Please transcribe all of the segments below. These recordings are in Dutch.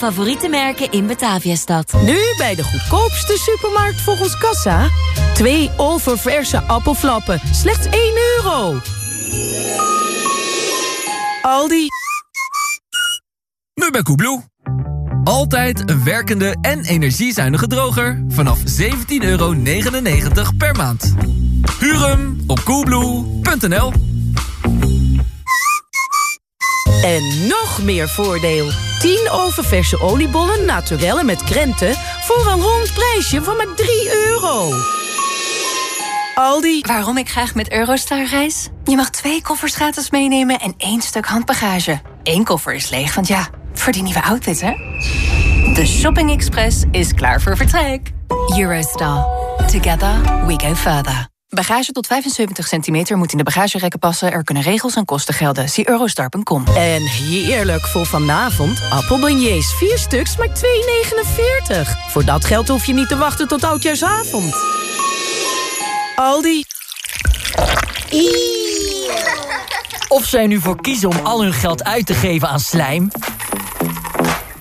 favoriete merken in Bataviastad. Nu bij de goedkoopste supermarkt volgens Kassa. Twee oververse appelflappen, slechts 1 euro. Aldi. Nu bij Koebloe. Altijd een werkende en energiezuinige droger vanaf 17,99 euro per maand. Huur hem op koebloe.nl En nog meer voordeel. 10 oververse oliebollen naturellen met krenten... voor een rond prijsje van maar 3 euro. Aldi. Waarom ik graag met Eurostar reis? Je mag twee koffers gratis meenemen en één stuk handbagage. Eén koffer is leeg, want ja, voor die nieuwe outfit, hè? De Shopping Express is klaar voor vertrek. Eurostar. Together we go further. Bagage tot 75 centimeter moet in de bagagerekken passen. Er kunnen regels en kosten gelden. Zie eurostar.com. En heerlijk voor vanavond. Appelbeignets, 4 stuks, maar 2,49. Voor dat geld hoef je niet te wachten tot oudjaarsavond. Aldi. Of zij nu voor kiezen om al hun geld uit te geven aan slijm...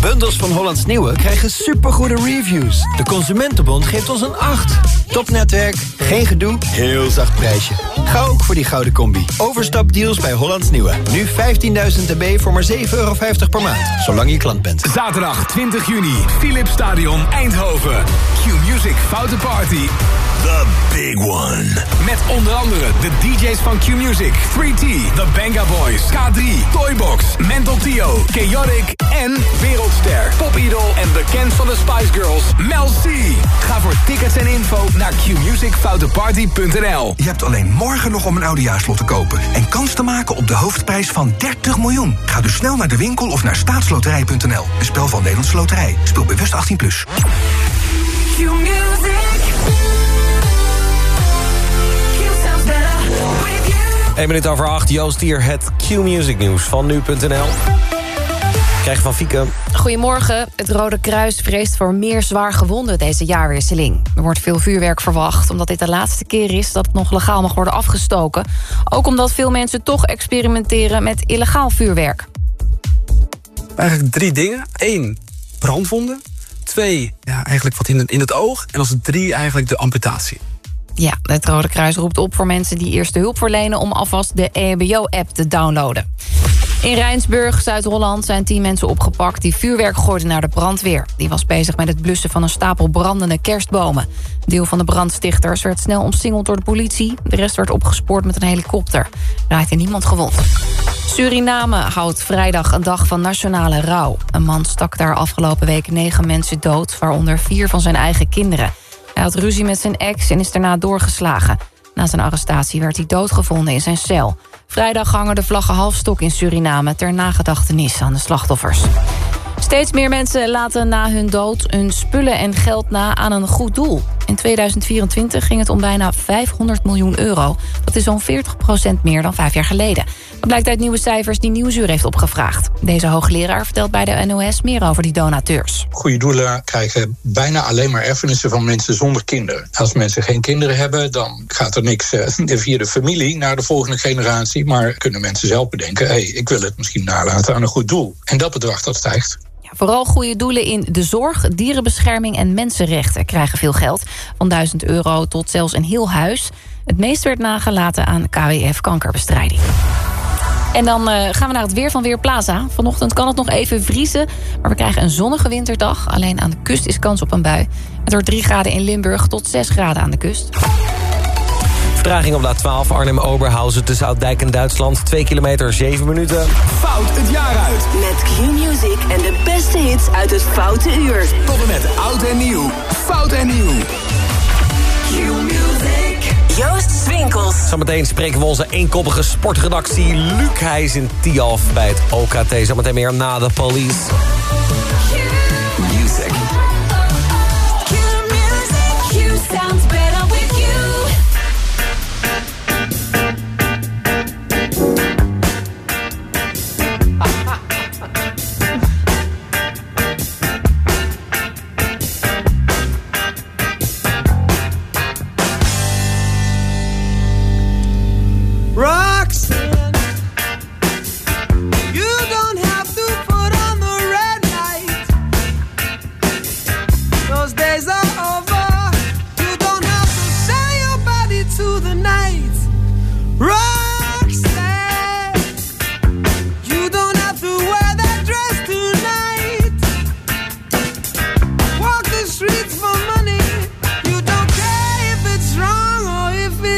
Bundels van Hollands Nieuwe krijgen supergoede reviews. De Consumentenbond geeft ons een 8. Topnetwerk, geen gedoe, heel zacht prijsje. Ga ook voor die gouden combi. Overstapdeals bij Hollands Nieuwe. Nu 15.000 dB voor maar 7,50 euro per maand. Zolang je klant bent. Zaterdag 20 juni, Philips Stadion Eindhoven. Q-Music Foute Party. The Big One. Met onder andere de DJ's van Q-Music, 3T, The Banga Boys, K3, Toybox, Mental Tio, Chaotic en Wereldster, Popidol en bekend van de Spice Girls, Mel C. Ga voor tickets en info naar qmusicfouteparty.nl. Je hebt alleen morgen nog om een oudejaarslot te kopen... en kans te maken op de hoofdprijs van 30 miljoen. Ga dus snel naar de winkel of naar staatsloterij.nl. Een spel van Nederlandse Loterij. Speel bewust 18+. Plus. Eén minuut over acht, Joost hier, het Q-Music nieuws van nu.nl. Krijg van Fieke. Goedemorgen. Het Rode Kruis vreest voor meer zwaar gewonden deze jaarwisseling. Er wordt veel vuurwerk verwacht, omdat dit de laatste keer is... dat het nog legaal mag worden afgestoken. Ook omdat veel mensen toch experimenteren met illegaal vuurwerk. Eigenlijk drie dingen. Eén, brandwonden. Twee, ja, eigenlijk wat in het, in het oog. En als drie, eigenlijk de amputatie. Ja, het Rode Kruis roept op voor mensen die eerste hulp verlenen... om alvast de EHBO-app te downloaden. In Rijnsburg, Zuid-Holland, zijn tien mensen opgepakt... die vuurwerk gooiden naar de brandweer. Die was bezig met het blussen van een stapel brandende kerstbomen. Deel van de brandstichters werd snel omsingeld door de politie. De rest werd opgespoord met een helikopter. Raakte niemand gewond. Suriname houdt vrijdag een dag van nationale rouw. Een man stak daar afgelopen week negen mensen dood... waaronder vier van zijn eigen kinderen. Hij had ruzie met zijn ex en is daarna doorgeslagen. Na zijn arrestatie werd hij doodgevonden in zijn cel. Vrijdag hangen de vlaggen halfstok in Suriname... ter nagedachtenis aan de slachtoffers. Steeds meer mensen laten na hun dood hun spullen en geld na aan een goed doel. In 2024 ging het om bijna 500 miljoen euro. Dat is zo'n 40% meer dan vijf jaar geleden. Dat blijkt uit nieuwe cijfers die Nieuwsuur heeft opgevraagd. Deze hoogleraar vertelt bij de NOS meer over die donateurs. Goede doelen krijgen bijna alleen maar erfenissen van mensen zonder kinderen. Als mensen geen kinderen hebben, dan gaat er niks eh, via de familie naar de volgende generatie. Maar kunnen mensen zelf bedenken, hé, hey, ik wil het misschien nalaten aan een goed doel. En dat bedrag dat stijgt. Vooral goede doelen in de zorg, dierenbescherming en mensenrechten krijgen veel geld. Van 1000 euro tot zelfs een heel huis. Het meest werd nagelaten aan KWF kankerbestrijding. En dan uh, gaan we naar het weer van Weerplaza. Vanochtend kan het nog even vriezen, maar we krijgen een zonnige winterdag. Alleen aan de kust is kans op een bui. Het wordt 3 graden in Limburg tot 6 graden aan de kust. Vertraging op de A12 Arnhem-Oberhausen tussen Ouddijk en Duitsland. 2 kilometer, 7 minuten. Fout het jaar uit. Met Q-Music en de beste hits uit het Foute Uur. Tot en met oud en nieuw. Fout en nieuw. Q-Music. Joost Swinkels. Zometeen spreken we onze eenkoppige sportredactie Luc Heijs in Tialf bij het OKT. Zometeen meer na de police. Music. Q with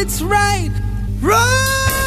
it's right. Run!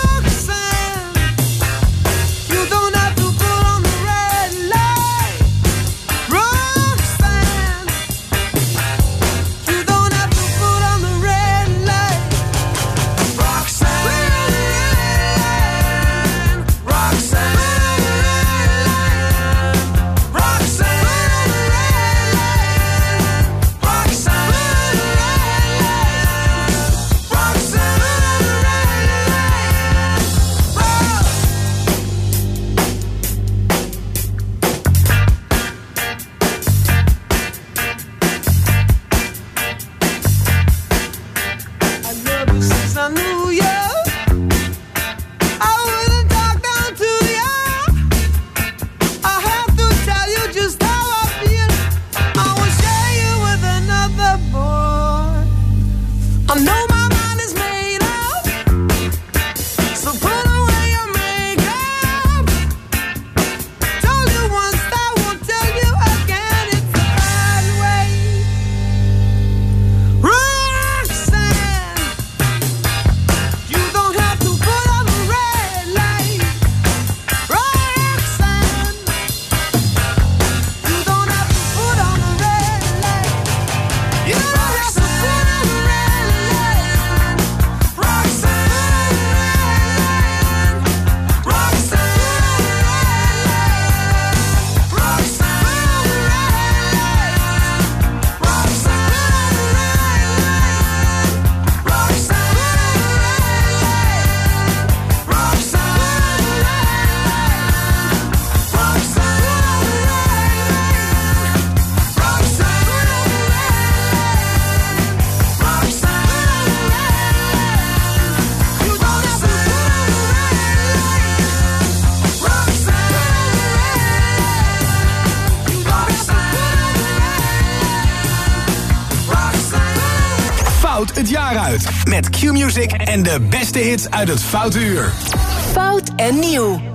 Met Q-Music en de beste hits uit het Foute Uur. Fout en nieuw.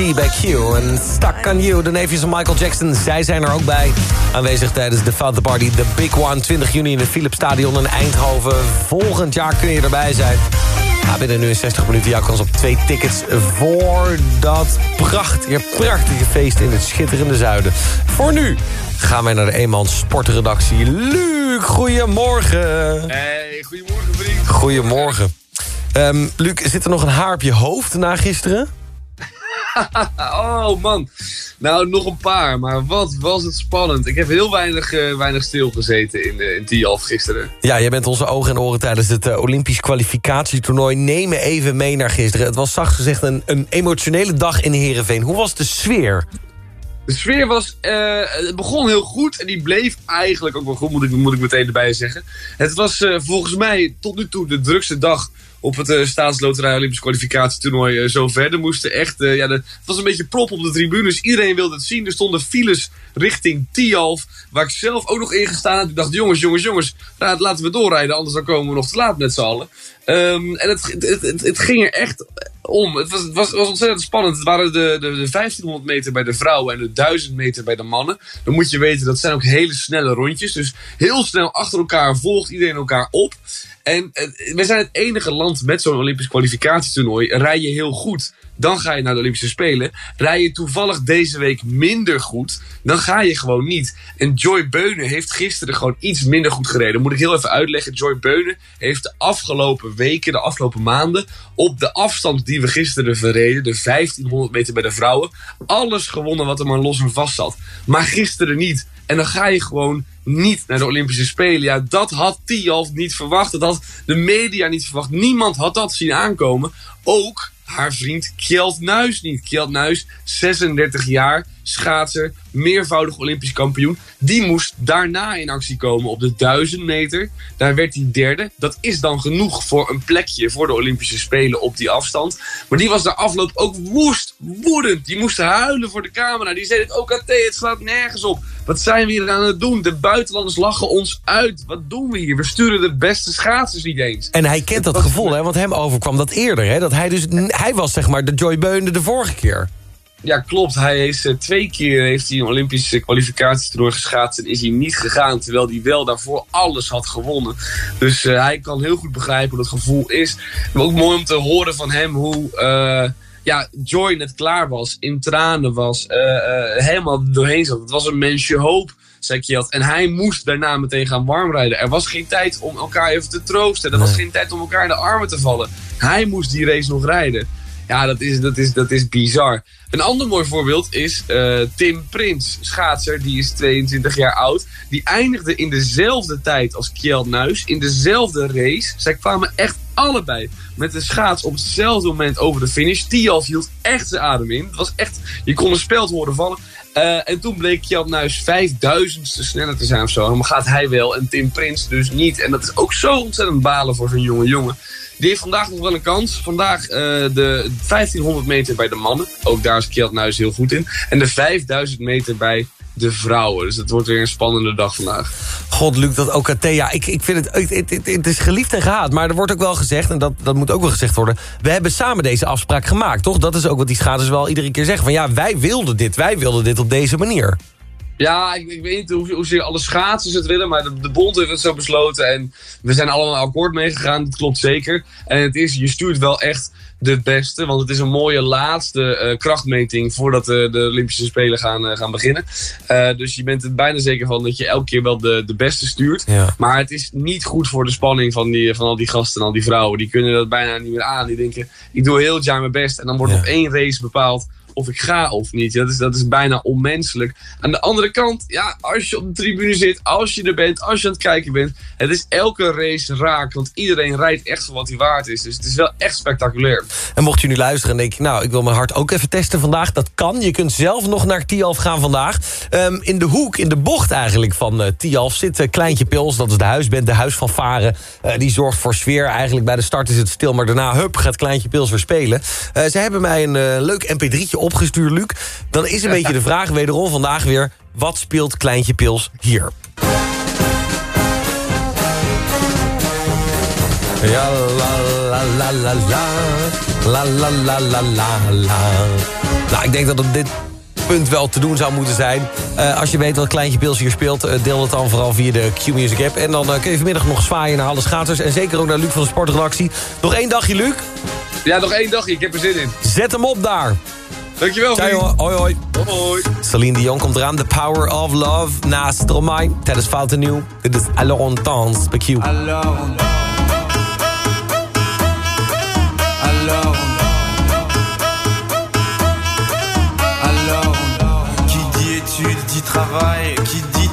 T bij Q en Stuck on You. De neefjes van Michael Jackson, zij zijn er ook bij. Aanwezig tijdens de Father Party, The Big One. 20 juni in het Philips Stadion in Eindhoven. Volgend jaar kun je erbij zijn. Ja, binnen nu in 60 minuten jouw kans op twee tickets... voor dat prachtige, prachtige feest in het schitterende zuiden. Voor nu gaan wij naar de Eenmans sportredactie. Luc, goedemorgen. Hey, goedemorgen vriend. Goedemorgen. Ehm, Luc, zit er nog een haar op je hoofd na gisteren? oh man. Nou, nog een paar. Maar wat was het spannend. Ik heb heel weinig, eh, weinig stilgezeten in, uh, in Tialf gisteren. Ja, jij bent onze ogen en oren tijdens het uh, Olympisch kwalificatietoernooi. Neem me even mee naar gisteren. Het was zacht gezegd een, een emotionele dag in Heerenveen. Hoe was de sfeer? De sfeer was, het begon heel goed en die bleef eigenlijk ook wel goed, moet ik, moet ik meteen erbij zeggen. Het was volgens mij tot nu toe de drukste dag op het uh, staatsloterij Olympisch kwalificatietoernooi uh, zo verder moesten. Echt, uh, ja, het was een beetje prop op de tribunes. Iedereen wilde het zien. Er stonden files richting Tialf, waar ik zelf ook nog in gestaan had. Ik dacht, jongens, jongens, jongens, laten we doorrijden, anders dan komen we nog te laat met z'n allen. Um, en het, het, ging er echt om. Het was, was, was ontzettend spannend. Het waren de, de, de 1500 meter bij de vrouwen en de 1000 meter bij de mannen. Dan moet je weten, dat zijn ook hele snelle rondjes. Dus heel snel achter elkaar volgt iedereen elkaar op. En eh, we zijn het enige land met zo'n Olympisch kwalificatietoernooi. Rij je heel goed, dan ga je naar de Olympische Spelen. Rij je toevallig deze week minder goed, dan ga je gewoon niet. En Joy Beunen heeft gisteren gewoon iets minder goed gereden. Moet ik heel even uitleggen. Joy Beunen heeft de afgelopen weken, de afgelopen maanden... op de afstand die we gisteren verreden, de 1500 meter bij de vrouwen... alles gewonnen wat er maar los en vast zat. Maar gisteren niet. En dan ga je gewoon niet naar de Olympische Spelen. Ja, dat had Tialf niet verwacht. Dat had de media niet verwacht. Niemand had dat zien aankomen. Ook haar vriend Kjeld Nuis niet. Kjeld Nuis, 36 jaar, schaatser, meervoudig Olympisch kampioen. Die moest daarna in actie komen op de 1000 meter. Daar werd hij derde. Dat is dan genoeg voor een plekje voor de Olympische Spelen op die afstand. Maar die was de afloop ook woest, woedend. Die moest huilen voor de camera. Die zei het OKT, het slaat nergens op. Wat zijn we hier aan het doen? De buitenlanders lachen ons uit. Wat doen we hier? We sturen de beste schaatsers niet eens. En hij kent dat gevoel, hè? want hem overkwam dat eerder. Hè? Dat hij, dus, hij was zeg maar de Joy Beunde de vorige keer. Ja, klopt. Hij is uh, twee keer heeft hij een Olympische kwalificatietoernooi geschaatst en is hij niet gegaan, terwijl hij wel daarvoor alles had gewonnen. Dus uh, hij kan heel goed begrijpen hoe dat gevoel is. Maar ook mooi om te horen van hem hoe uh, ja, Joy net klaar was, in tranen was, helemaal doorheen zat. Het was een mensje hoop zei Kjeld. En hij moest daarna meteen gaan warmrijden. Er was geen tijd om elkaar even te troosten. Er was geen tijd om elkaar in de armen te vallen. Hij moest die race nog rijden. Ja, dat is, dat is, dat is bizar. Een ander mooi voorbeeld is uh, Tim Prins, schaatser. Die is 22 jaar oud. Die eindigde in dezelfde tijd als Kjeld Nuis. In dezelfde race. Zij kwamen echt allebei met de schaats op hetzelfde moment over de finish. Tialf hield echt zijn adem in. Het was echt, je kon een speld horen vallen. Uh, en toen bleek Kjeld Nuis 5000ste sneller te zijn of zo. Maar gaat hij wel en Tim Prins dus niet. En dat is ook zo ontzettend balen voor zo'n jonge jongen. Die heeft vandaag nog wel een kans. Vandaag uh, de 1500 meter bij de mannen. Ook daar is Kjeld heel goed in. En de 5000 meter bij de vrouwen. Dus het wordt weer een spannende dag vandaag. God, Luc, dat OKT, ja, ik, ik vind het, het, het, is geliefd en gehaat. Maar er wordt ook wel gezegd, en dat, dat moet ook wel gezegd worden... we hebben samen deze afspraak gemaakt, toch? Dat is ook wat die schaters wel iedere keer zeggen. Van ja, wij wilden dit, wij wilden dit op deze manier. Ja, ik, ik weet niet hoe, hoezeer alle schaatsers het willen, maar de, de, bond heeft het zo besloten. En we zijn allemaal akkoord meegegaan, dat klopt zeker. En het is, je stuurt wel echt de beste, want het is een mooie laatste uh, krachtmeting voordat de, de Olympische Spelen gaan, uh, gaan beginnen. Uh, dus je bent er bijna zeker van dat je elke keer wel de, de beste stuurt. Ja. Maar het is niet goed voor de spanning van, die, van al die gasten en al die vrouwen. Die kunnen dat bijna niet meer aan. Die denken, ik doe heel het jaar mijn best. En dan wordt Ja. op één race bepaald of ik ga of niet. Dat is, dat is bijna onmenselijk. Aan de andere kant, ja, als je op de tribune zit, als je er bent, als je aan het kijken bent. Het is elke race raak, want iedereen rijdt echt voor wat hij waard is. Dus het is wel echt spectaculair. En mocht je nu luisteren en denk je... nou, ik wil mijn hart ook even testen vandaag. Dat kan. Je kunt zelf nog naar Tialf gaan vandaag. Ehm, in de hoek, in de bocht eigenlijk van eh Tialf... zit eh, Kleintje Pils, dat is de huisband, de huis van Varen. Eh, die zorgt voor sfeer. Eigenlijk bij de start is het stil, maar daarna hup, gaat Kleintje Pils weer spelen. Ze hebben mij een leuk mp3'tje opgestuurd, Luc. Dan is een beetje de vraag wederom vandaag weer... wat speelt Kleintje Pils hier? Ja, la, la, la, la, la. La, la, la, la, la, la. Nou, ik denk dat op dit punt wel te doen zou moeten zijn. Eh, als je weet wat Kleintje Pils hier speelt... eh, deel het dan vooral via de Q-Music app. En dan eh, kun je vanmiddag nog zwaaien naar alle schaters. En zeker ook naar Luc van de Sportredactie. Nog één dagje, Luc. Ja, nog één dagje, ik heb er zin in. Zet hem op daar. Dankjewel, Ciao, jongen. Hoi, hoi. Hoi. Celine Dion komt eraan. The Power of Love. Naast Stromae. Tijdens Fouten Nieuw. Dit is Alors on danse bij Q. Alors on Alors on Alors on Qui dit études dit travail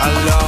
Alors on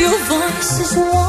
Your voice is warm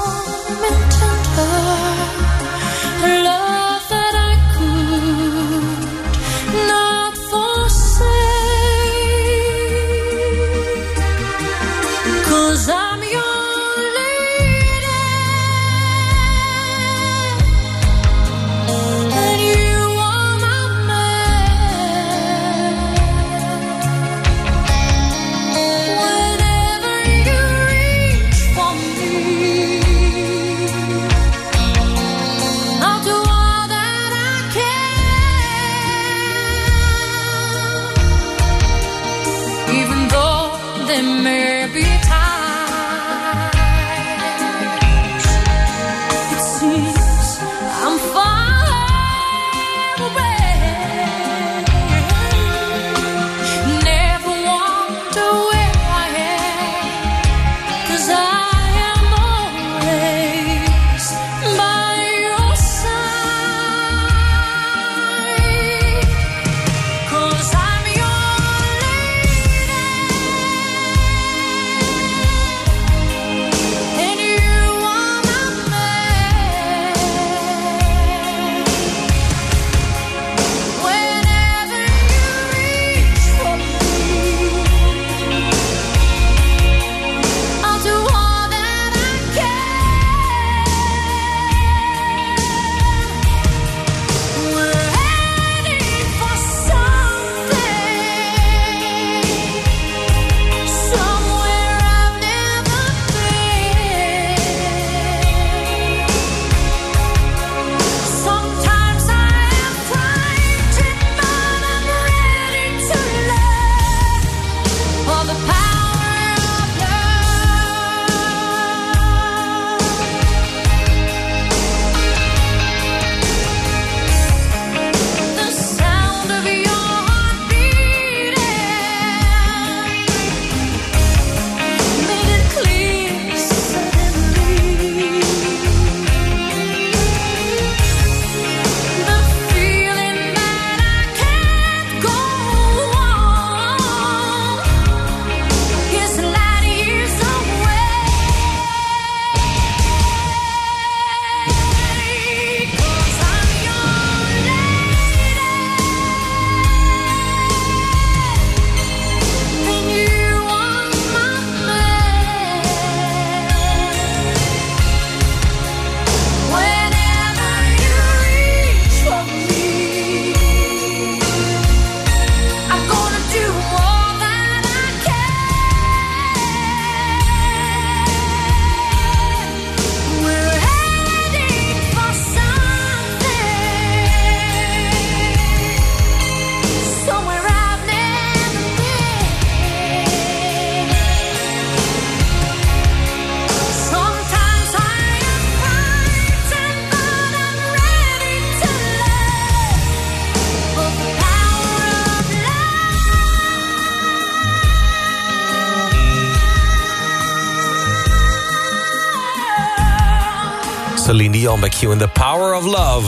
Q in The Power of Love.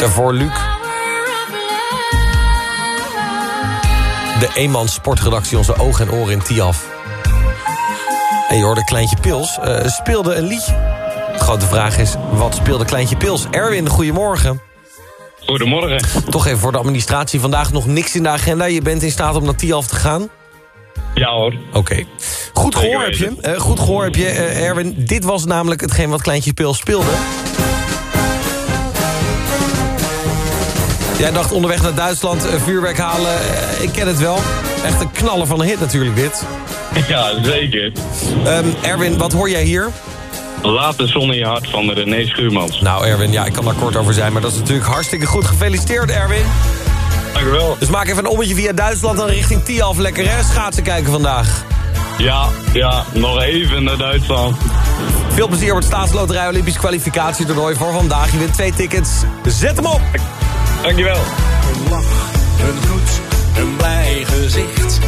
Daarvoor Luc. De eenmans sportredactie Onze Ogen en Oren in Tiaf. En je hoorde Kleintje Pils eh, speelde een liedje. De grote vraag is, wat speelde Kleintje Pils? Erwin, goedemorgen. Goedemorgen. Toch even voor de administratie. Vandaag nog niks in de agenda. Je bent in staat om naar Tiaf te gaan? Ja hoor. Oké. Goed gehoor heb je. Goed gehoor heb je, eh, Erwin. Dit was namelijk hetgeen wat Kleintje Pils speelde. Jij dacht onderweg naar Duitsland eh, vuurwerk halen. Eh, ik ken het wel. Echt een knaller van een hit natuurlijk dit. Ja, zeker. Ehm, Erwin, wat hoor jij hier? Laat de zon in je hart van René Schuurmans. Nou Erwin, ja, ik kan daar kort over zijn... maar dat is natuurlijk hartstikke goed. Gefeliciteerd Erwin. Dankjewel. Dus maak even een ommetje via Duitsland... dan richting Tialf. Lekker hè, schaatsen kijken vandaag. Ja, ja, nog even naar Duitsland. Veel plezier op het Staatsloterij Olympisch kwalificatietoernooi voor vandaag. Je wint twee tickets. Zet hem op! Dankjewel. Een lach, een groet, een blij gezicht.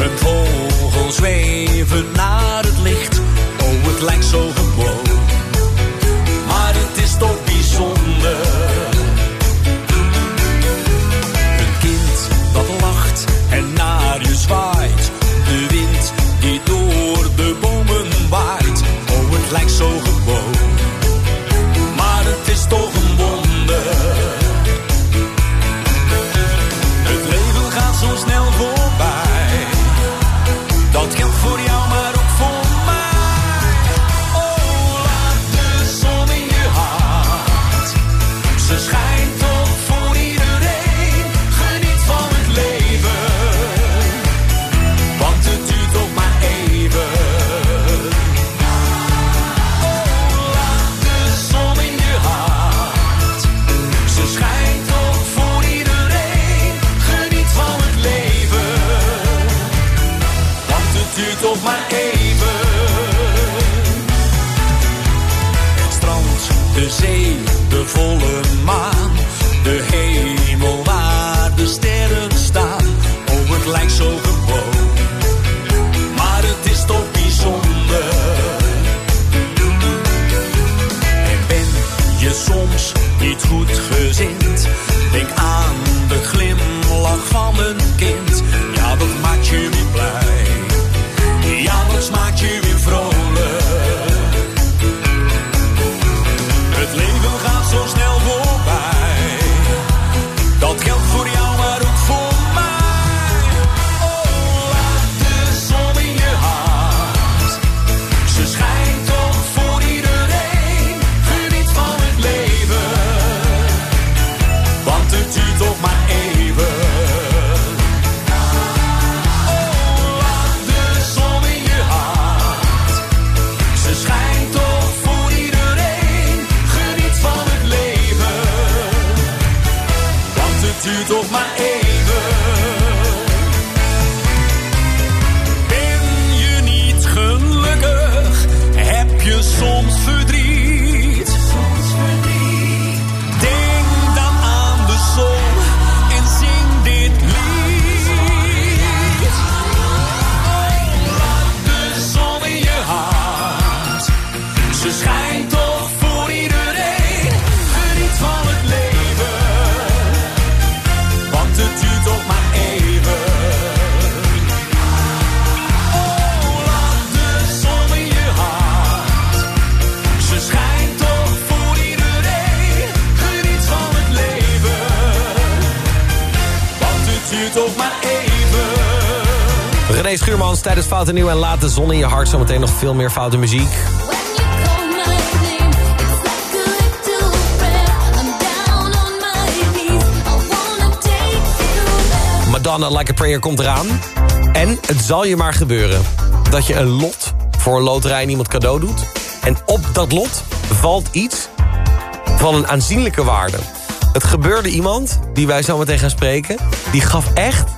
Een vogel zweven naar het licht. Oh, het lijkt zo gewoon. Oh, het René Schuurmans tijdens Fout en Nieuw en laat de zon in je hart. Zometeen nog veel meer foute muziek. Madonna Like a Prayer komt eraan. En het zal je maar gebeuren dat je een lot voor een loterij iemand cadeau doet. En op dat lot valt iets van een aanzienlijke waarde. Het gebeurde iemand, die wij zo meteen gaan spreken... die gaf echt,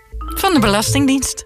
van de Belastingdienst.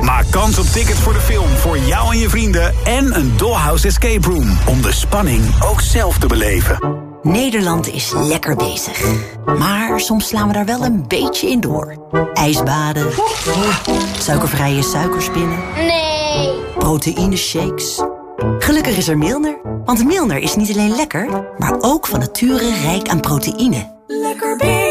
Maak kans op tickets voor de film voor jou en je vrienden en een Dollhouse Escape Room om de spanning ook zelf te beleven. Nederland is lekker bezig. Maar soms slaan we daar wel een beetje in door. Ijsbaden. Suikervrije suikerspinnen. Nee. Proteïne shakes. Gelukkig is er Milner. Want Milner is niet alleen lekker, maar ook van nature rijk aan proteïne. Lekker bezig.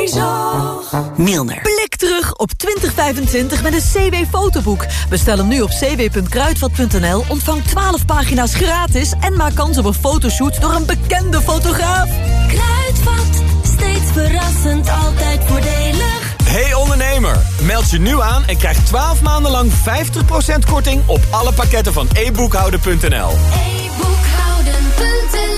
Milner. Blik terug op 2025 met een CW-fotoboek. Bestel hem nu op cw.kruidvat.nl, ontvang 12 pagina's gratis... en maak kans op een fotoshoot door een bekende fotograaf. Kruidvat, steeds verrassend, altijd voordelig. Hey ondernemer, meld je nu aan en krijg 12 maanden lang 50% korting op alle pakketten van e-boekhouden.nl. e-boekhouden.nl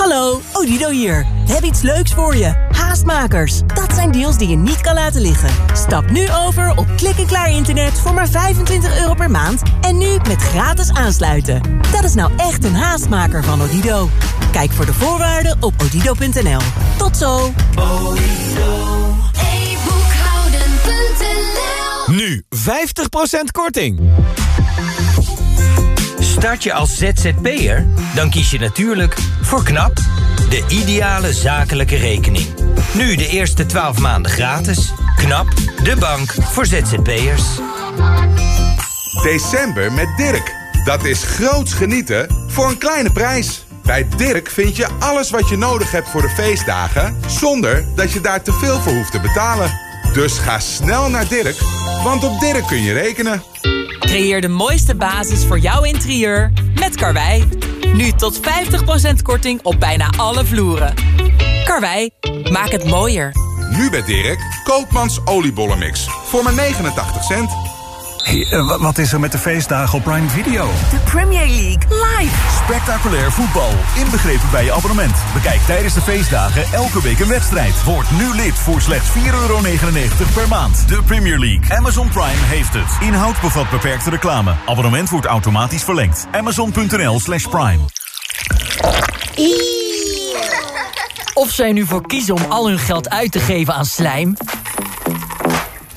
Hallo, Odido hier. We hebben iets leuks voor je. Haastmakers. Dat zijn deals die je niet kan laten liggen. Stap nu over op klik-en-klaar internet voor maar 25 euro per maand... en nu met gratis aansluiten. Dat is nou echt een haastmaker van Odido. Kijk voor de voorwaarden op odido.nl. Tot zo. e-boekhouden.nl Nu 50% korting. Start je als ZZP'er? Dan kies je natuurlijk voor KNAP, de ideale zakelijke rekening. Nu de eerste 12 maanden gratis. KNAP, de bank voor ZZP'ers. December met Dirk. Dat is groots genieten voor een kleine prijs. Bij Dirk vind je alles wat je nodig hebt voor de feestdagen... zonder dat je daar te veel voor hoeft te betalen. Dus ga snel naar Dirk, want op Dirk kun je rekenen. Creëer de mooiste basis voor jouw interieur met Karwei. Nu tot 50% korting op bijna alle vloeren. Karwei, maak het mooier. Nu bij Dirk, Koopmans oliebollenmix. Voor maar 89 cent. Hey, eh, wa- wat is er met de feestdagen op Prime Video? De Premier League live. Spectaculair voetbal, inbegrepen bij je abonnement. Bekijk tijdens de feestdagen elke week een wedstrijd. Word nu lid voor slechts 4,99 per maand. De Premier League. Amazon Prime heeft het. Inhoud bevat beperkte reclame. Abonnement wordt automatisch verlengd. Amazon.nl slash prime. Of zij nu voor kiezen om al hun geld uit te geven aan slijm...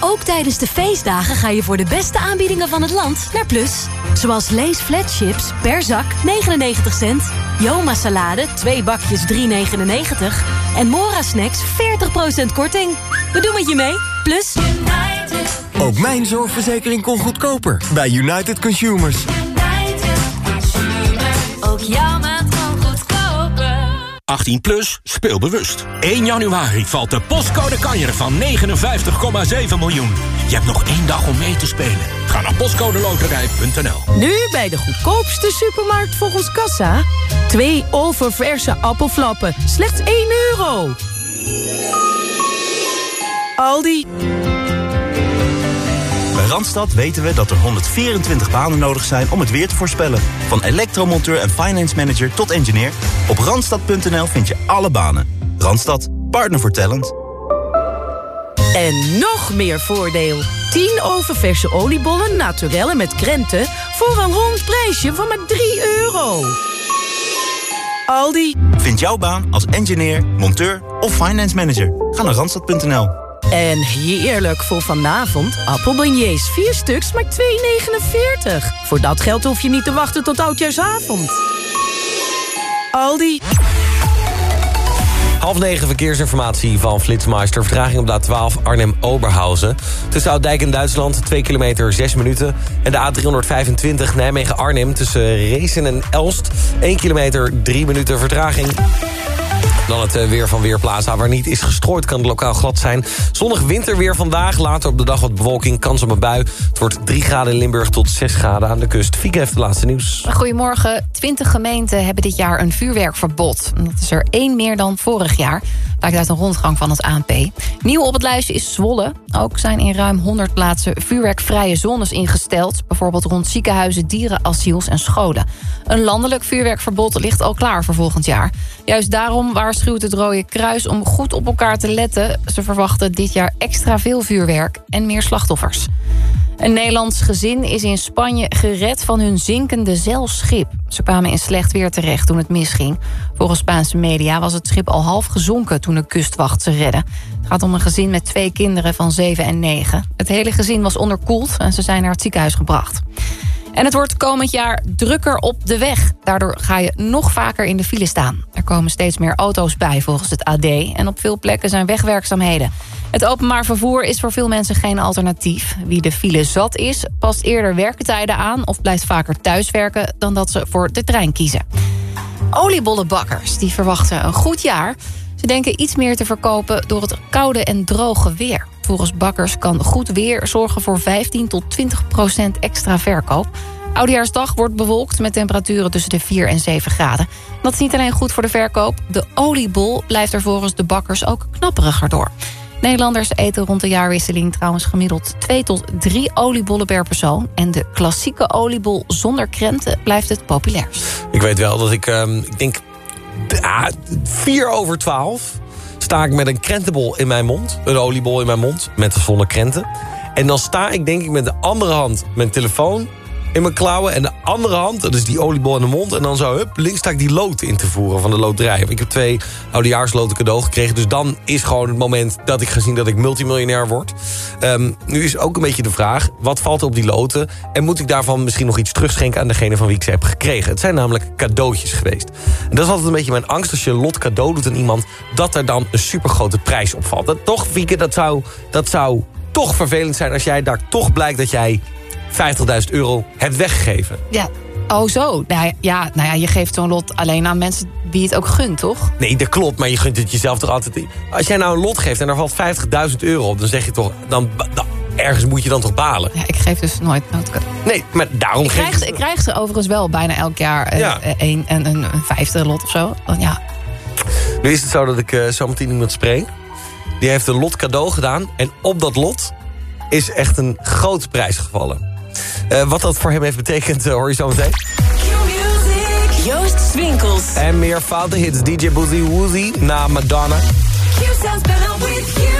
Ook tijdens de feestdagen ga je voor de beste aanbiedingen van het land naar Plus. Zoals Lees Flat Chips per zak 99 cent. Joma salade 2 bakjes 3,99. En Mora Snacks 40% korting. We doen met je mee. Plus. Ook mijn zorgverzekering kon goedkoper bij United Consumers. Ook jouw maand kan goedkoper. 18 plus, speel bewust. 1 januari valt de postcode kanjer van 59,7 miljoen. Je hebt nog één dag om mee te spelen. Ga naar postcodeloterij.nl Nu bij de goedkoopste supermarkt volgens Kassa. Twee oververse appelflappen, slechts 1 euro. Aldi. Randstad weten we dat er 124 banen nodig zijn om het weer te voorspellen. Van elektromonteur en finance manager tot engineer. Op randstad.nl vind je alle banen. Randstad, partner voor talent. En nog meer voordeel. 10 oververse oliebollen naturellen met krenten... voor een rond prijsje van maar 3 euro. Aldi. Vind jouw baan als engineer, monteur of finance manager. Ga naar randstad.nl. En heerlijk voor vanavond. Appelbeignets, 4 stuks, maar 2,49. Voor dat geld hoef je niet te wachten tot oudjaarsavond. Aldi. Half negen verkeersinformatie van Flitsmeister. Vertraging op de A12 Arnhem-Oberhausen. Tussen Ouddijk en Duitsland 2 kilometer 6 minuten. En de A325 Nijmegen-Arnhem tussen Racen en Elst. 1 kilometer 3 minuten vertraging. Dan het eh, weer van Weerplaza. Waar niet is gestrooid kan het lokaal glad zijn. Zonnig winterweer vandaag. Later op de dag wat bewolking. Kans op een bui. Het wordt 3 graden in Limburg tot 6 graden aan de kust. Fieke heeft de laatste nieuws. Goedemorgen. 20 gemeenten hebben dit jaar een vuurwerkverbod. Dat is er één meer dan vorig jaar. Blijkt uit een rondgang van het ANP. Nieuw op het lijstje is Zwolle. Ook zijn in ruim 100 plaatsen vuurwerkvrije zones ingesteld. Bijvoorbeeld rond ziekenhuizen, dierenasiels en scholen. Een landelijk vuurwerkverbod ligt al klaar voor volgend jaar. Juist daarom waarschuwt het Rode Kruis om goed op elkaar te letten. Ze verwachten dit jaar extra veel vuurwerk en meer slachtoffers. Een Nederlands gezin is in Spanje gered van hun zinkende zeilschip. Ze kwamen in slecht weer terecht toen het misging. Volgens Spaanse media was het schip al half gezonken toen de kustwacht ze redde. Het gaat om een gezin met twee kinderen van 7 en 9. Het hele gezin was onderkoeld en ze zijn naar het ziekenhuis gebracht. En het wordt komend jaar drukker op de weg. Daardoor ga je nog vaker in de file staan. Er komen steeds meer auto's bij volgens het AD. En op veel plekken zijn wegwerkzaamheden. Het openbaar vervoer is voor veel mensen geen alternatief. Wie de file zat is, past eerder werktijden aan... of blijft vaker thuiswerken dan dat ze voor de trein kiezen. Oliebollenbakkers die verwachten een goed jaar. Ze denken iets meer te verkopen door het koude en droge weer. Volgens bakkers kan goed weer zorgen voor 15 tot 20 procent extra verkoop. Oudejaarsdag wordt bewolkt met temperaturen tussen de 4 en 7 graden. Dat is niet alleen goed voor de verkoop. De oliebol blijft er volgens de bakkers ook knapperiger door. Nederlanders eten rond de jaarwisseling trouwens gemiddeld 2 tot 3 oliebollen per persoon. En de klassieke oliebol zonder krenten blijft het populairst. Ik weet wel dat ik, um, ik denk, 4 over 12 sta ik met een krentenbol in mijn mond. Een oliebol in mijn mond, met of zonder krenten. En dan sta ik denk ik met de andere hand mijn telefoon in mijn klauwen. En de andere hand, dat is die oliebol in de mond. En dan zo, hup, links sta ik die lood in te voeren van de loterij. Ik heb twee oudejaarsloten cadeau gekregen. Dus dan is gewoon het moment dat ik ga zien dat ik multimiljonair word. Um, nu is ook een beetje de vraag, wat valt er op die loten? En moet ik daarvan misschien nog iets terugschenken aan degene van wie ik ze heb gekregen? Het zijn namelijk cadeautjes geweest. En dat is altijd een beetje mijn angst als je lot cadeau doet aan iemand... dat er dan een supergrote prijs op valt. Dat toch, Wieke, dat zou, dat zou toch vervelend zijn als jij daar toch blijkt dat jij 50.000 euro hebt weggegeven. Ja, oh zo. Nou ja, nou ja, je geeft zo'n lot alleen aan mensen wie het ook gunt, toch? Nee, dat klopt, maar je gunt het jezelf toch altijd... Als jij nou een lot geeft en er valt 50.000 euro op... dan zeg je toch, dan, dan, ergens moet je dan toch balen. Ja, ik geef dus nooit. Nee, maar daarom ik krijg, geef Ik krijg ze overigens wel bijna elk jaar ja. een, een, een, een vijfde lot of zo. Dan, ja. Nu is het zo dat ik uh, zo meteen iemand spreek. Die heeft een lot cadeau gedaan. En op dat lot is echt een grote prijs gevallen. Uh, wat dat voor hem heeft betekend, uh, hoor je zo meteen. Joost Swinkels. En meer foute hits. DJ Boozy Woozy na Madonna. Q sounds better with you.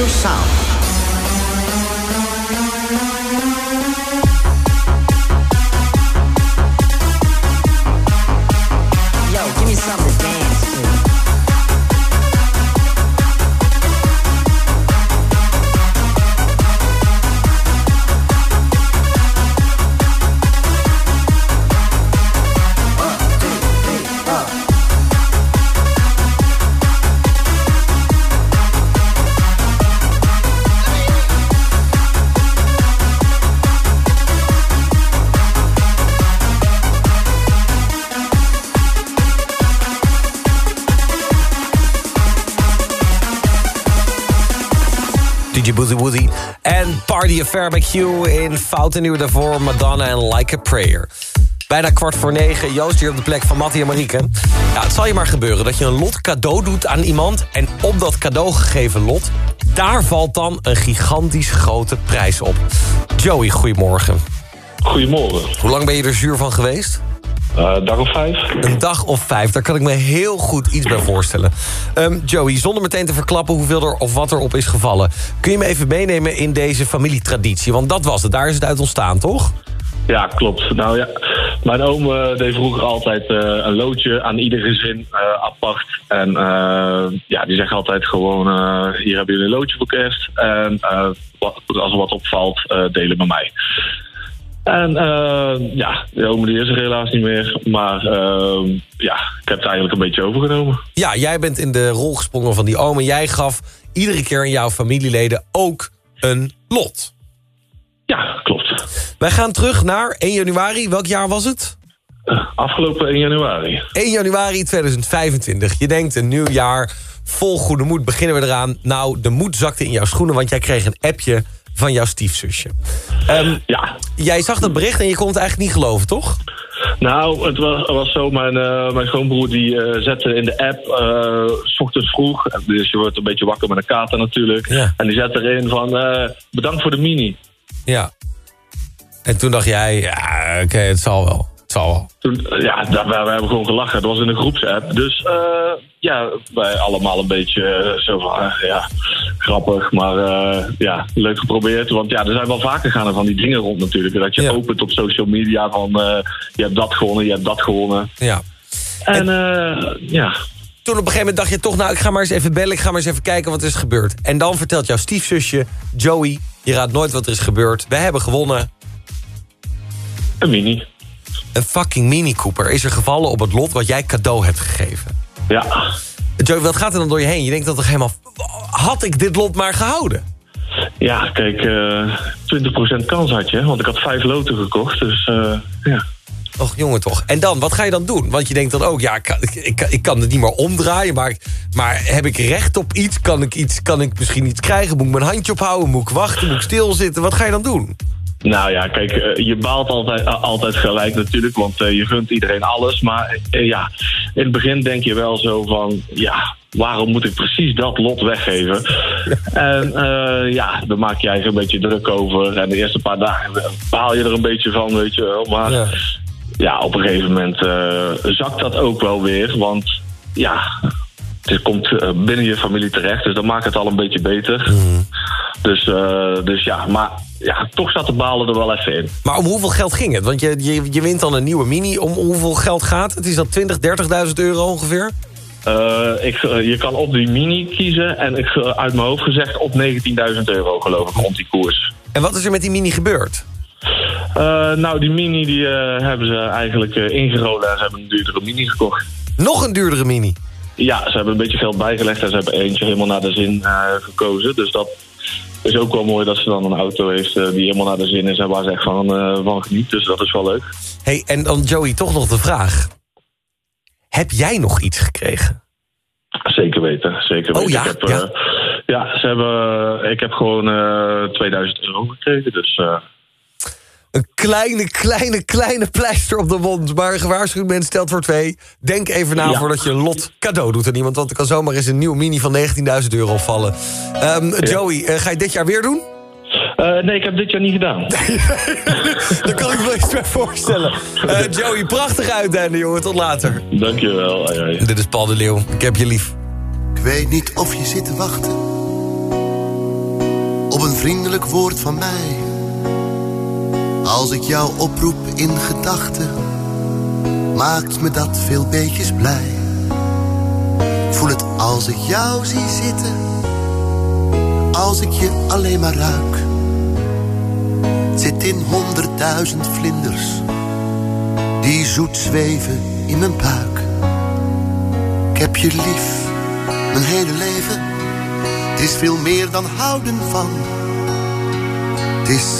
to sound. En Party Affair bij Q in Fout en Nieuw daarvoor Madonna en Like a Prayer. Bijna kwart voor negen, Joost hier op de plek van Mattie en Marieke. Ja, het zal je maar gebeuren dat je een lot cadeau doet aan iemand... en op dat cadeau gegeven lot, daar valt dan een gigantisch grote prijs op. Joey, goedemorgen. Goedemorgen. Hoe lang ben je er zuur van geweest? Uh, dag of vijf. Een dag of vijf, daar kan ik me heel goed iets bij voorstellen. Ehm, Joey, zonder meteen te verklappen hoeveel er of wat er op is gevallen... kun je me even meenemen in deze familietraditie? Want dat was het, daar is het uit ontstaan, toch? Ja, klopt. Nou ja, mijn oom eh, deed vroeger altijd eh, een loodje aan ieder gezin eh, apart. En eh, ja, die zegt altijd gewoon, eh, hier hebben jullie een loodje voor kerst. En eh, als er wat opvalt, eh, delen bij mij. En eh, ja, de oom die is er helaas niet meer. Maar eh, ja, ik heb het eigenlijk een beetje overgenomen. Ja, jij bent in de rol gesprongen van die oom... en jij gaf iedere keer aan jouw familieleden ook een lot. Ja, klopt. Wij gaan terug naar 1 januari. Welk jaar was het? Afgelopen 1 januari. 1 januari 2025. Je denkt een nieuw jaar, vol goede moed. Beginnen we eraan. Nou, de moed zakte in jouw schoenen... want jij kreeg een appje van jouw stiefzusje. Ehm, ja. Jij zag dat bericht en je kon het eigenlijk niet geloven, toch? Nou, het was, was zo, mijn, eh, mijn schoonbroer die eh, zette in de app, s ochtends vroeg, dus je wordt een beetje wakker met een kater natuurlijk. En die zette erin van, bedankt voor de mini. Ja. En toen dacht jij, ja, oké, het zal wel. Zal. Toen, ja, daar, we, we hebben gewoon gelachen. Dat was in een groepsapp. Dus eh, ja, wij allemaal een beetje eh, zo van, eh, ja, grappig, maar eh, ja, leuk geprobeerd. Want ja, er zijn wel vaker gaan er van die dingen rond natuurlijk. Dat je opent op social media van, eh, je hebt dat gewonnen, je hebt dat gewonnen. Ja. En, eh, ja, Toen op een gegeven moment dacht je toch... nou, ik ga maar eens even bellen, ik ga maar eens even kijken wat er is gebeurd. En dan vertelt jouw stiefzusje, Joey... je raadt nooit wat er is gebeurd. We hebben gewonnen. Een mini. Een fucking Mini Cooper is er gevallen op het lot... wat jij cadeau hebt gegeven. Ja. Joey, wat gaat er dan door je heen? Je denkt dat toch helemaal... Had ik dit lot maar gehouden? Ja, kijk, eh 20% kans had je, want ik had vijf loten gekocht. Dus eh, ja. Och, jongen toch. En dan, wat ga je dan doen? Want je denkt dan ook, ja, ik, kan- ik, ik, ik kan het niet meer omdraaien... Maar, maar heb ik recht op iets? Kan ik, iets? kan ik misschien iets krijgen? Moet ik mijn handje ophouden? Moet ik wachten? Moet ik stilzitten? Wat ga je dan doen? Nou ja, kijk, eh, je baalt altijd, eh, altijd gelijk natuurlijk, want eh, je gunt iedereen alles. Maar ja, in het begin denk je wel zo van, ja, waarom moet ik precies dat lot weggeven? En ja, dan maak je je eigen een beetje druk over. En de eerste paar dagen baal je er een beetje van, weet je wel. Maar ja, op een gegeven moment zakt dat ook wel weer, want ja... Het komt binnen je familie terecht, dus dat maakt het al een beetje beter. Dus, eh, dus ja, maar ja, toch zat de balen er wel even in. Maar om hoeveel geld ging het? Want je, je, je wint dan een nieuwe Mini. Om hoeveel geld gaat het? Is dat 20, 30.000 euro ongeveer? Eh, ik, eh, je kan op die mini kiezen en ik, eh, uit mijn hoofd gezegd op 19.000 euro geloof ik rond die koers. En wat is er met die Mini gebeurd? Nou, die mini die, hebben ze eigenlijk ingerolen en ze hebben een duurdere mini gekocht. Nog een duurdere Mini? Ja, ze hebben een beetje geld bijgelegd en ze hebben eentje helemaal naar de zin gekozen. Dus dat is ook wel mooi dat ze dan een auto heeft eh, die helemaal naar de zin is en waar ze echt van, eh, van geniet. Dus dat is wel leuk. hey, en dan Joey, toch nog de vraag. Heb jij nog iets gekregen? Zeker weten, zeker Oh, weten. ja? Ik heb, eh, ja, ze hebben, ik heb gewoon eh 2000 euro gekregen. Dus Een kleine, kleine, kleine pleister op de wond. Maar een gewaarschuwd mens stelt voor twee. Denk even na Ja. voordat je een lot cadeau doet aan iemand. Want er kan zomaar eens een nieuwe Mini van 19.000 euro vallen. Ehm, Joey, eh, ga je dit jaar weer doen? eh, nee, ik heb dit jaar niet gedaan. Daar kan ik me wel iets bij voorstellen. Eh, Joey, prachtig uiteinde, jongen. Tot later. Dankjewel. Ai, ai. Dit is Paul de Leeuw. Ik heb je lief. Ik weet niet of je zit te wachten op een vriendelijk woord van mij. Als ik jou oproep in gedachten, maakt me dat veel beetjes blij. Voel het als ik jou zie zitten, als ik je alleen maar ruik. Zit in honderdduizend vlinders, die zoet zweven in mijn buik. Ik heb je lief mijn hele leven. Het is veel meer dan houden van. Het is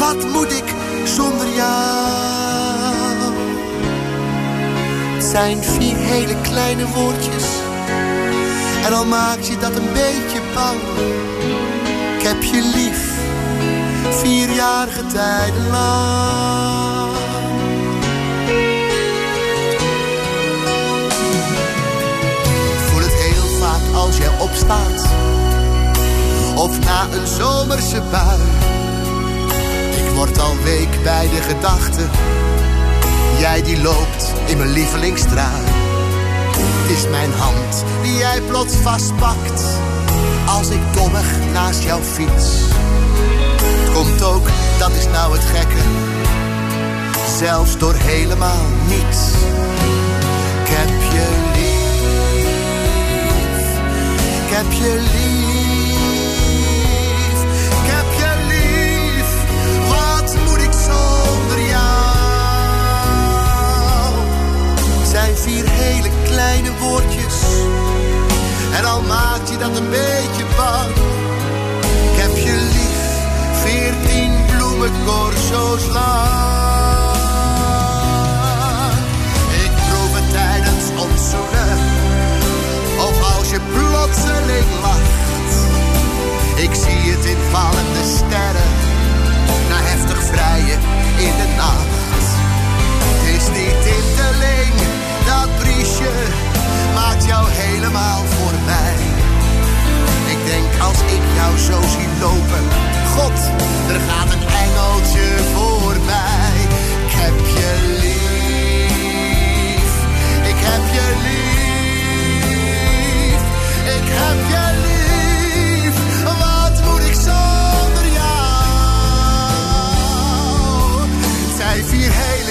Wat moet ik zonder jou? Het zijn vier hele kleine woordjes. En al maakt je dat een beetje bang. Ik heb je lief, vierjarige tijden lang. Voel het heel vaak als jij opstaat. Of na een zomerse bui. Ik word al week bij de gedachte. Jij die loopt in mijn lievelingstrui. Het is mijn hand die jij plots vastpakt. Als ik dommig naast jou fiets. Komt ook, dat is nou het gekke. Zelfs door helemaal niets. Ik heb je lief. Ik heb je lief. vier hele kleine woordjes. En al maakt je dat een beetje bang. Ik heb je lief, veertien bloemenkorso's lang. Ik proef het tijdens ontzoenen. Of als je plotseling lacht. Ik zie het in vallende jou helemaal voorbij. Ik denk als ik jou zo zie lopen, God, er gaat een engeltje voorbij. Ik heb je lief, ik heb je lief, ik heb je lief. Wat moet ik zonder jou? Zij vier hele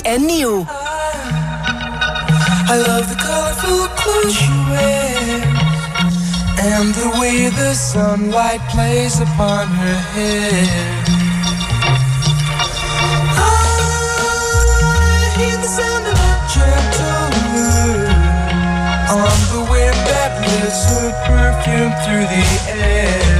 Fout en. I love the colorful clothes she wears and the way the sunlight plays upon her hair. I hear the sound of a gentle on the wind that lifts her perfume through the air.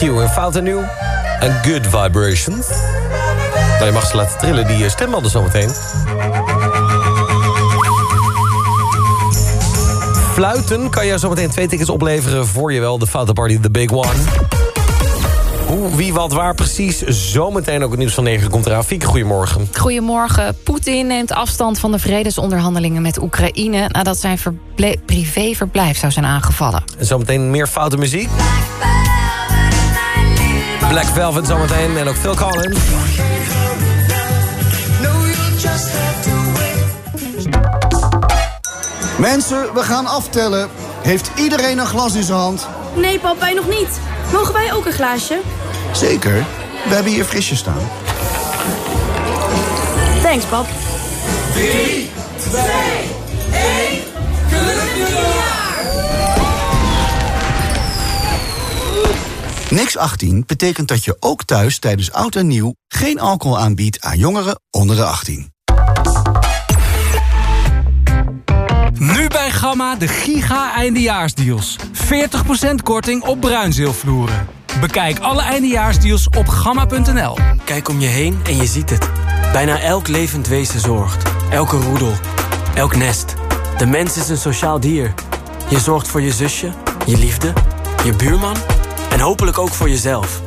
Hugh en Fout en Nieuw. En Good Vibrations. Nou, je mag ze laten trillen, die eh, stembanden zometeen. Fluiten kan je zometeen twee tickets opleveren... voor je wel de Foute Party The Big One. Hoe, wie, wat, waar precies. Zometeen ook het nieuws van 9 komt eraan. Fieke, goedemorgen. Goedemorgen. Poetin neemt afstand van de vredesonderhandelingen met Oekraïne... nadat zijn verble- privéverblijf zou zijn aangevallen. En zometeen meer foute muziek. Black Velvet zometeen en ook Phil Collins. Mensen, we gaan aftellen. Heeft iedereen een glas in zijn hand? Nee, pap, wij nog niet. Mogen wij ook een glaasje? Zeker. We hebben hier frisjes staan. Thanks, pap. 3, 2, 1. Gelukkig Niks 18 betekent dat je ook thuis tijdens oud en nieuw... geen alcohol aanbiedt aan jongeren onder de 18. Nu bij Gamma de giga eindejaarsdeals. 40% korting op bruinzeelvloeren. Bekijk alle eindejaarsdeals op gamma.nl. Kijk om je heen en je ziet het. Bijna elk levend wezen zorgt. Elke roedel. Elk nest. De mens is een sociaal dier. Je zorgt voor je zusje, je liefde, je buurman en hopelijk ook voor jezelf.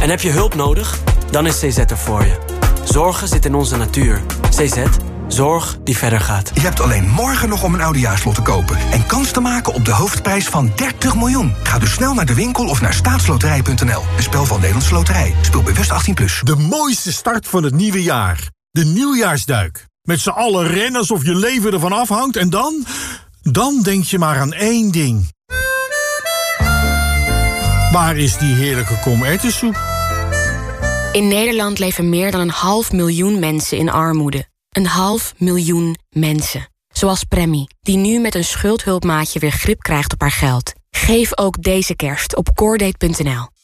En heb je hulp nodig? Dan is CZ er voor je. Zorgen zit in onze natuur. CZ Zorg die verder gaat. Je hebt alleen morgen nog om een oudejaarslot te kopen... en kans te maken op de hoofdprijs van 30 miljoen. Ga dus snel naar de winkel of naar staatsloterij.nl. Een spel van Nederlandse Loterij. Speel bewust 18+. Plus. De mooiste start van het nieuwe jaar. De nieuwjaarsduik. Met z'n allen rennen alsof je leven ervan afhangt en dan... Dan denk je maar aan één ding. Waar is die heerlijke komertensoep? In Nederland leven meer dan een half miljoen mensen in armoede. Een half miljoen mensen. Zoals Premie, die nu met een schuldhulpmaatje weer grip krijgt op haar geld. Geef ook deze kerst op coordate.nl.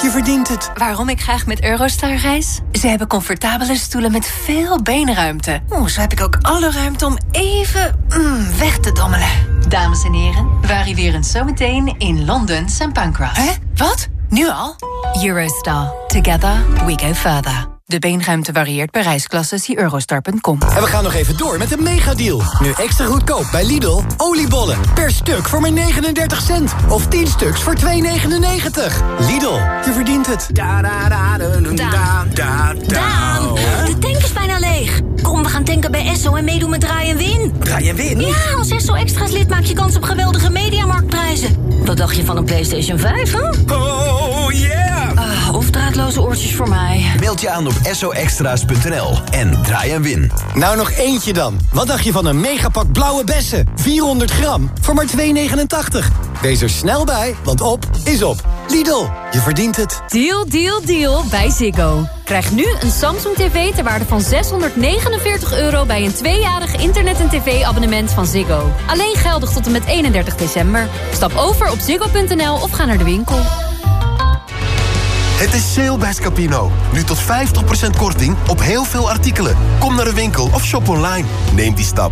je verdient het. Waarom ik graag met Eurostar reis? Ze hebben comfortabele stoelen met veel beenruimte. Oeh, zo heb ik ook alle ruimte om even mm, weg te dommelen. Dames en heren, we arriveren zometeen in Londen St. Pancras. Hè? Wat? Nu al? Eurostar. Together we go further. De beenruimte varieert per reisklasse. Zie eurostar.com. En we gaan nog even door met de megadeal. Nu extra goedkoop bij Lidl. Oliebollen per stuk voor maar 39 cent. Of 10 stuks voor 2,99. Lidl, je verdient het. Daan, de tank is bijna leeg. Kom, we gaan tanken bij Esso en meedoen met Draai en Win. Draai en Win? Ja, als Esso Extra's lid maak je kans op geweldige mediamarktprijzen. Wat dacht je van een PlayStation 5, hè? Oh, yeah! Ah, of draadloze oortjes voor mij. Meld je aan op soextra's.nl en draai en win. Nou, nog eentje dan. Wat dacht je van een megapak blauwe bessen? 400 gram voor maar 2,89. Wees er snel bij, want op is op. Lidl, je verdient het. Deal, deal, deal bij Ziggo. Krijg nu een Samsung TV ter waarde van 649 euro... bij een tweejarig internet- en tv-abonnement van Ziggo. Alleen geldig tot en met 31 december. Stap over op ziggo.nl of ga naar de winkel. Het is sale bij. Nu tot 50% korting op heel veel artikelen. Kom naar de winkel of shop online. Neem die stap.